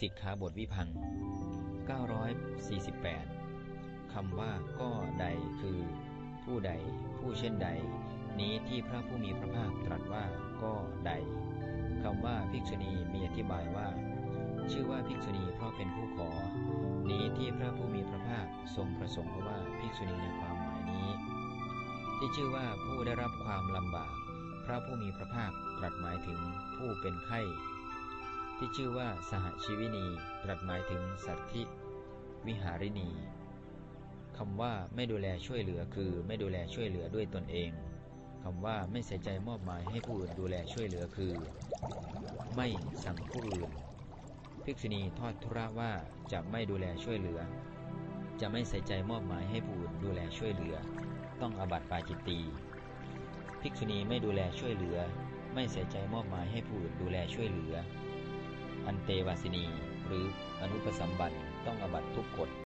สิกขาบทวิพัง948คำว่าก็ใดคือ ผู้ใด ผู้เช่นใด นี้ที่พระผู้มีพระภาคตรัสว่าก็ใดคำว่าภิกษุณีมีอธิบายว่า ชื่อว่าภิกษุณีเพราะเป็นผู้ขอ นี้ที่พระผู้มีพระภาคทรงประสงค์ว่าภิกษุณีในความหมายนี้ ที่ชื่อว่าผู้ได้รับความลำบาก พระผู้มีพระภาคตรัสหมายถึงผู้เป็นไข้ ที่ชื่อว่าสหชีวินีตรัสหมายถึงสัตธิวิหารินีคำว่าไม่ดูแลช่วยเหลือคือไม่ดูแลช่วยเหลือด้วยตนเองคำว่าไม่ใส่ใจมอบหมายให้ผู้อื่นดูแลช่วยเหลือคือ ไม่สั่งผู้อื่นภิกษุณีทอดทุระว่าจะไม่ดูแลช่วยเหลือ จะไม่ใส่ใจมอบหมายให้ผู้อื่นดูแลช่วยเหลือ ต้องอบัติปาจิตตีภิกษุณีไม่ดูแลช่วยเหลือ ไม่ใส่ใจมอบหมายให้ผู้อื่นดูแลช่วยเหลือ อันเตวาสินี หรืออนุปสัมบัติต้องอบัตทุกกฎ